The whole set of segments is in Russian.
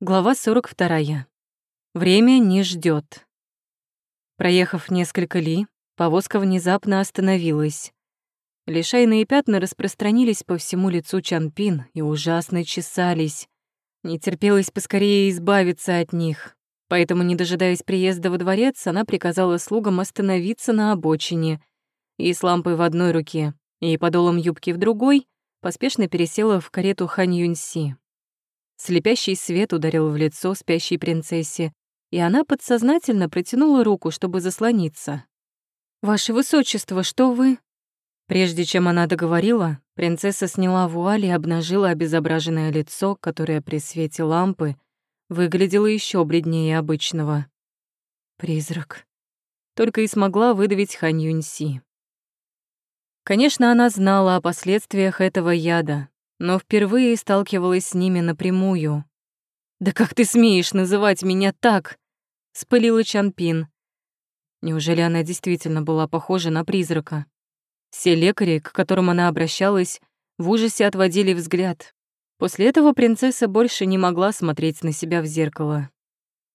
Глава 42. Время не ждет. Проехав несколько ли, повозка внезапно остановилась. Лишайные пятна распространились по всему лицу Чанпин и ужасно чесались. Не терпелось поскорее избавиться от них. Поэтому, не дожидаясь приезда во дворец, она приказала слугам остановиться на обочине и с лампой в одной руке и подолом юбки в другой поспешно пересела в карету Хань Юньси. Слепящий свет ударил в лицо спящей принцессе, и она подсознательно протянула руку, чтобы заслониться. «Ваше высочество, что вы...» Прежде чем она договорила, принцесса сняла вуаль и обнажила обезображенное лицо, которое при свете лампы выглядело еще бледнее обычного. «Призрак». Только и смогла выдавить Хань Юньси. Конечно, она знала о последствиях этого яда, но впервые сталкивалась с ними напрямую. «Да как ты смеешь называть меня так?» — спылила Чанпин. Неужели она действительно была похожа на призрака? Все лекари, к которым она обращалась, в ужасе отводили взгляд. После этого принцесса больше не могла смотреть на себя в зеркало.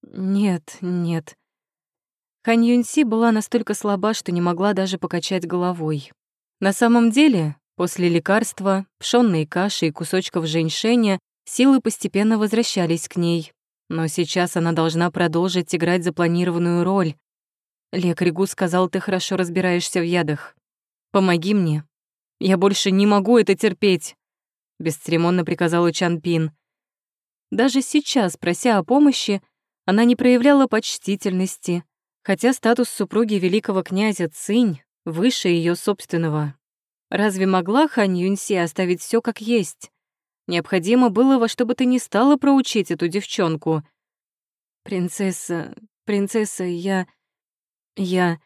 Нет, нет. Хань Юньси была настолько слаба, что не могла даже покачать головой. На самом деле, После лекарства, пшённой каши и кусочков женьшеня силы постепенно возвращались к ней. Но сейчас она должна продолжить играть запланированную роль. Лекарь Гу сказал, ты хорошо разбираешься в ядах. Помоги мне. Я больше не могу это терпеть, бесцеремонно приказала Чан Пин. Даже сейчас, прося о помощи, она не проявляла почтительности, хотя статус супруги великого князя Цинь выше ее собственного. Разве могла Хань Юньси оставить все как есть? Необходимо было во что бы то ни стало проучить эту девчонку. «Принцесса, принцесса, я... я...»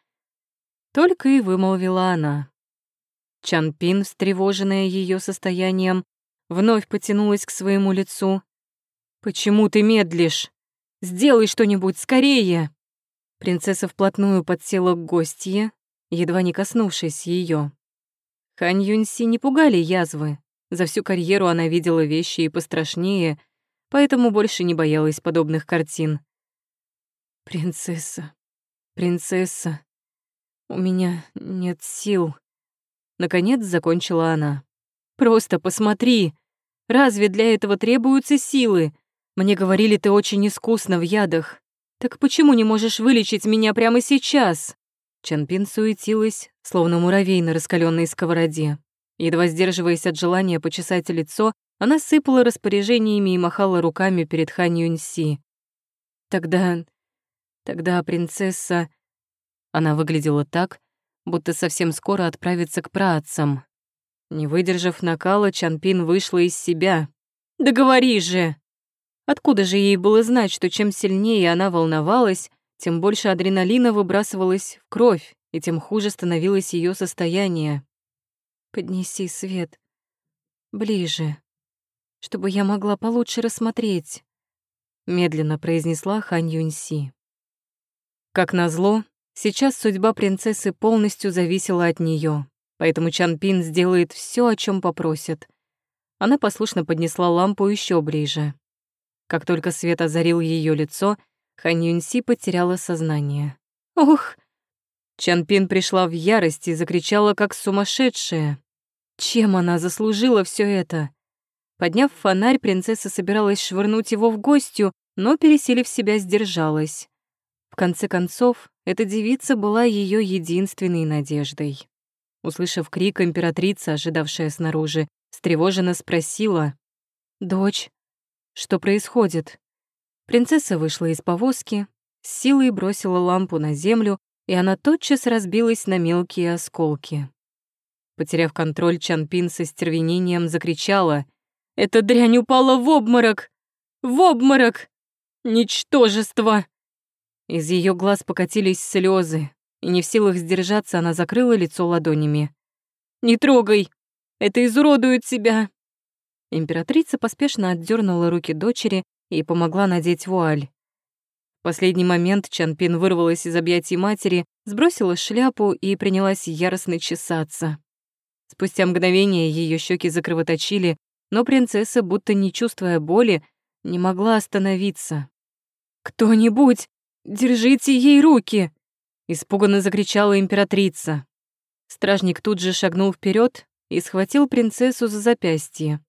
Только и вымолвила она. Чанпин, встревоженная ее состоянием, вновь потянулась к своему лицу. «Почему ты медлишь? Сделай что-нибудь скорее!» Принцесса вплотную подсела к гостье, едва не коснувшись ее. Хань Юньси не пугали язвы. За всю карьеру она видела вещи и пострашнее, поэтому больше не боялась подобных картин. «Принцесса, принцесса, у меня нет сил», — наконец закончила она. «Просто посмотри! Разве для этого требуются силы? Мне говорили, ты очень искусна в ядах. Так почему не можешь вылечить меня прямо сейчас?» Чанпин суетилась, словно муравей на раскаленной сковороде. Едва сдерживаясь от желания почесать лицо, она сыпала распоряжениями и махала руками перед Хань Юньси. Тогда... тогда принцесса... Она выглядела так, будто совсем скоро отправится к праотцам. Не выдержав накала, Чанпин вышла из себя. «Да же!» Откуда же ей было знать, что чем сильнее она волновалась, тем больше адреналина выбрасывалось в кровь, и тем хуже становилось ее состояние. «Поднеси свет. Ближе. Чтобы я могла получше рассмотреть», — медленно произнесла Хань Юньси. Как назло, сейчас судьба принцессы полностью зависела от нее, поэтому Чан Пин сделает все, о чем попросит. Она послушно поднесла лампу еще ближе. Как только свет озарил ее лицо — Хан Юньси потеряла сознание. «Ох!» Чанпин пришла в ярость и закричала, как сумасшедшая. Чем она заслужила все это? Подняв фонарь, принцесса собиралась швырнуть его в гостью, но, пересилив себя, сдержалась. В конце концов, эта девица была ее единственной надеждой. Услышав крик, императрица, ожидавшая снаружи, встревоженно спросила. «Дочь, что происходит?» Принцесса вышла из повозки, с силой бросила лампу на землю, и она тотчас разбилась на мелкие осколки. Потеряв контроль, Чанпин со стервенением закричала. «Эта дрянь упала в обморок! В обморок! Ничтожество!» Из ее глаз покатились слезы, и не в силах сдержаться, она закрыла лицо ладонями. «Не трогай! Это изуродует себя!» Императрица поспешно отдернула руки дочери и помогла надеть вуаль. Последний момент Чанпин вырвалась из объятий матери, сбросила шляпу и принялась яростно чесаться. Спустя мгновение ее щеки закровоточили, но принцесса, будто не чувствуя боли, не могла остановиться. «Кто-нибудь, держите ей руки!» Испуганно закричала императрица. Стражник тут же шагнул вперед и схватил принцессу за запястье.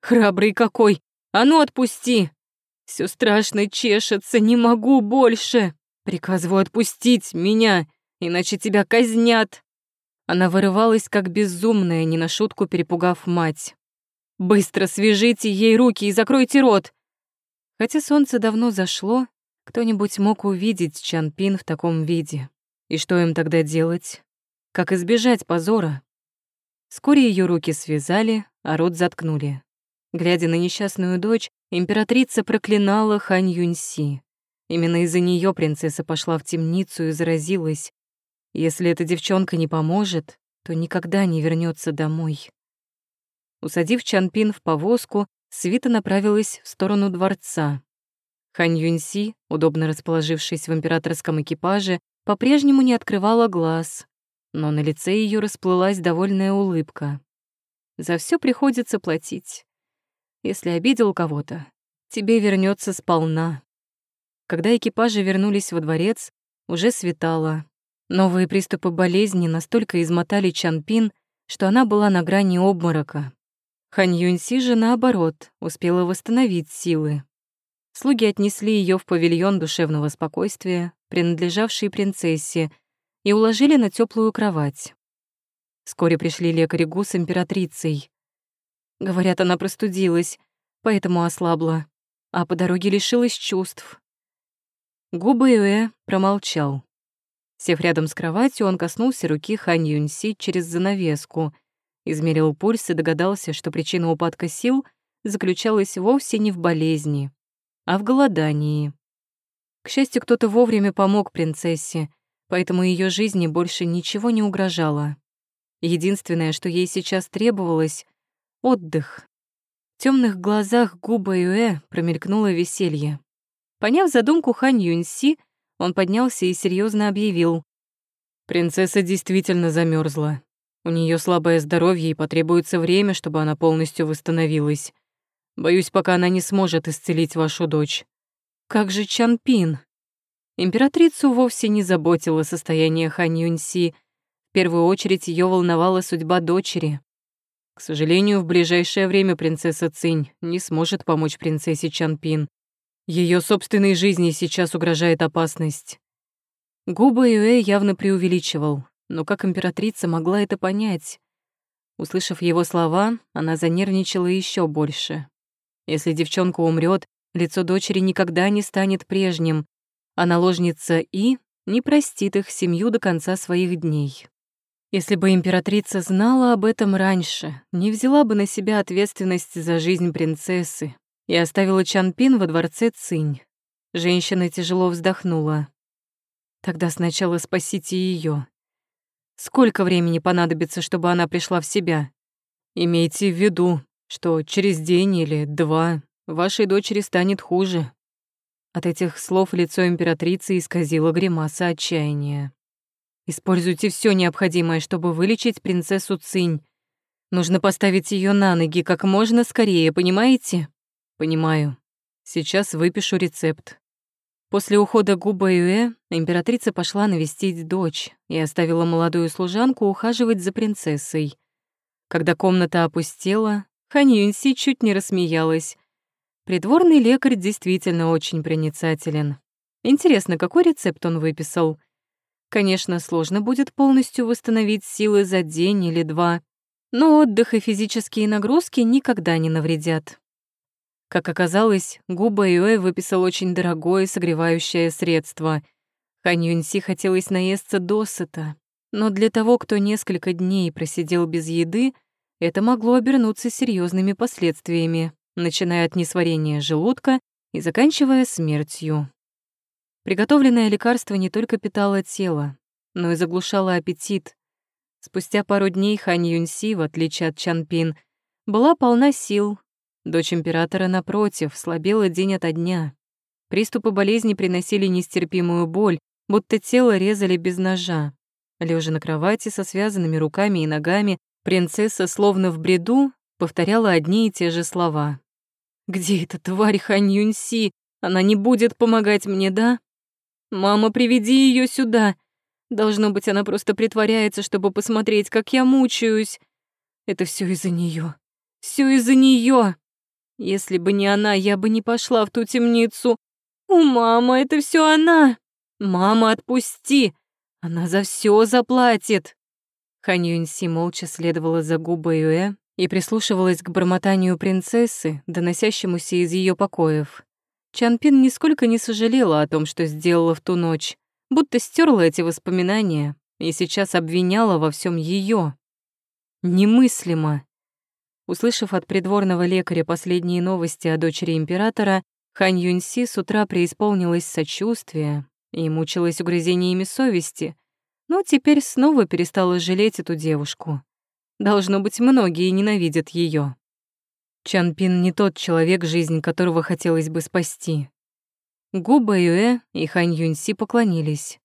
«Храбрый какой! А ну отпусти! Все страшно чешется, не могу больше! Приказываю отпустить меня, иначе тебя казнят!» Она вырывалась как безумная, не на шутку перепугав мать. «Быстро свяжите ей руки и закройте рот!» Хотя солнце давно зашло, кто-нибудь мог увидеть Чанпин в таком виде. И что им тогда делать? Как избежать позора? Вскоре ее руки связали, а рот заткнули. Глядя на несчастную дочь, императрица проклинала Хань Юньси. Именно из-за нее принцесса пошла в темницу и заразилась. Если эта девчонка не поможет, то никогда не вернется домой. Усадив Чанпин в повозку, свита направилась в сторону дворца. Хань Юньси, удобно расположившись в императорском экипаже, по-прежнему не открывала глаз, но на лице ее расплылась довольная улыбка. За все приходится платить. Если обидел кого-то, тебе вернется сполна. Когда экипажи вернулись во дворец, уже светало. Новые приступы болезни настолько измотали Чанпин, что она была на грани обморока. Хань Юньси же, наоборот, успела восстановить силы. Слуги отнесли ее в павильон душевного спокойствия, принадлежавший принцессе, и уложили на теплую кровать. Вскоре пришли лекари Гу с императрицей. Говорят, она простудилась, поэтому ослабла, а по дороге лишилась чувств. Губы Юэ промолчал. Сев рядом с кроватью, он коснулся руки Хань Юньси через занавеску, измерил пульс и догадался, что причина упадка сил заключалась вовсе не в болезни, а в голодании. К счастью, кто-то вовремя помог принцессе, поэтому ее жизни больше ничего не угрожало. Единственное, что ей сейчас требовалось — отдых. В темных глазах губа Юэ промелькнуло веселье. Поняв задумку Хань Юньси, он поднялся и серьезно объявил. «Принцесса действительно замерзла. У нее слабое здоровье и потребуется время, чтобы она полностью восстановилась. Боюсь, пока она не сможет исцелить вашу дочь. Как же Чанпин? Императрицу вовсе не заботило состояние Хань Юньси. В первую очередь ее волновала судьба дочери. К сожалению, в ближайшее время принцесса Цинь не сможет помочь принцессе Чанпин. Ее собственной жизни сейчас угрожает опасность. Губа Юэ явно преувеличивал, но как императрица могла это понять? Услышав его слова, она занервничала еще больше. Если девчонка умрет, лицо дочери никогда не станет прежним, а наложница И не простит их семью до конца своих дней. Если бы императрица знала об этом раньше, не взяла бы на себя ответственность за жизнь принцессы и оставила Чанпин во дворце Цинь. Женщина тяжело вздохнула. Тогда сначала спасите ее. Сколько времени понадобится, чтобы она пришла в себя? Имейте в виду, что через день или два вашей дочери станет хуже». От этих слов лицо императрицы исказило гримаса отчаяния. «Используйте все необходимое, чтобы вылечить принцессу Цинь. Нужно поставить ее на ноги как можно скорее, понимаете?» «Понимаю. Сейчас выпишу рецепт». После ухода Губа Юэ императрица пошла навестить дочь и оставила молодую служанку ухаживать за принцессой. Когда комната опустела, Хань Юньси чуть не рассмеялась. Придворный лекарь действительно очень проницателен. Интересно, какой рецепт он выписал? Конечно, сложно будет полностью восстановить силы за день или два, но отдых и физические нагрузки никогда не навредят. Как оказалось, Губа Юэ выписал очень дорогое согревающее средство. Хань Юньси хотелось наесться досыта, но для того, кто несколько дней просидел без еды, это могло обернуться серьезными последствиями, начиная от несварения желудка и заканчивая смертью. Приготовленное лекарство не только питало тело, но и заглушало аппетит. Спустя пару дней Хань Юньси, в отличие от Чан Пин, была полна сил. Дочь императора, напротив, слабела день ото дня. Приступы болезни приносили нестерпимую боль, будто тело резали без ножа. Лежа на кровати со связанными руками и ногами, Принцесса, словно в бреду, повторяла одни и те же слова. Где эта тварь Хань Юньси? Она не будет помогать мне, да? Мама, приведи ее сюда. Должно быть, она просто притворяется, чтобы посмотреть, как я мучаюсь. Это все из-за нее. Все из-за нее. Если бы не она, я бы не пошла в ту темницу. У мама, это все она. Мама, отпусти. Она за все заплатит. Юньси молча следовала за губой Юэ и прислушивалась к бормотанию принцессы, доносящемуся из ее покоев. Чанпин нисколько не сожалела о том, что сделала в ту ночь, будто стерла эти воспоминания и сейчас обвиняла во всем ее. Немыслимо. Услышав от придворного лекаря последние новости о дочери императора, Хань Юньси с утра преисполнилась сочувствия и мучилась угрызениями совести, но теперь снова перестала жалеть эту девушку. Должно быть, многие ненавидят ее. Чанпин не тот человек, жизнь которого хотелось бы спасти. Губа Юэ и Хань Юньси поклонились.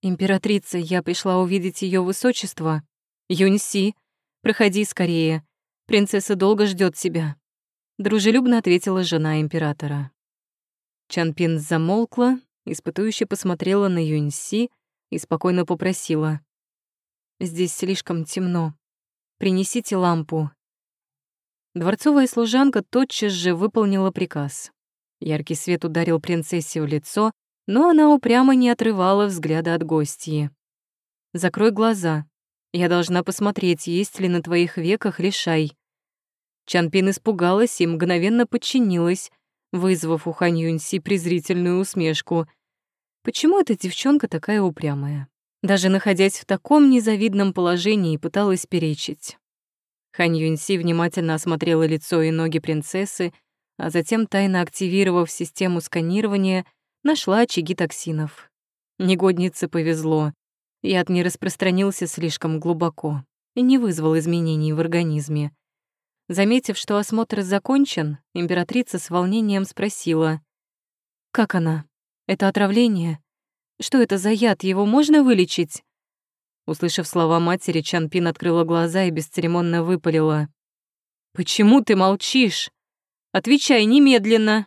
«Императрица, я пришла увидеть ее высочество. Юньси, проходи скорее. Принцесса долго ждет тебя», — дружелюбно ответила жена императора. Чанпин замолкла, испытующе посмотрела на Юньси и спокойно попросила. «Здесь слишком темно. Принесите лампу». Дворцовая служанка тотчас же выполнила приказ. Яркий свет ударил принцессе в лицо, но она упрямо не отрывала взгляда от гостьи. «Закрой глаза. Я должна посмотреть, есть ли на твоих веках лишай». Чанпин испугалась и мгновенно подчинилась, вызвав у Хань Юньси презрительную усмешку. Почему эта девчонка такая упрямая? Даже находясь в таком незавидном положении, пыталась перечить. Хань Юньси внимательно осмотрела лицо и ноги принцессы, а затем, тайно активировав систему сканирования, нашла очаги токсинов. Негоднице повезло. Яд не распространился слишком глубоко и не вызвал изменений в организме. Заметив, что осмотр закончен, императрица с волнением спросила. «Как она? Это отравление? Что это за яд? Его можно вылечить?» Услышав слова матери, Чанпин открыла глаза и бесцеремонно выпалила. «Почему ты молчишь? Отвечай немедленно!»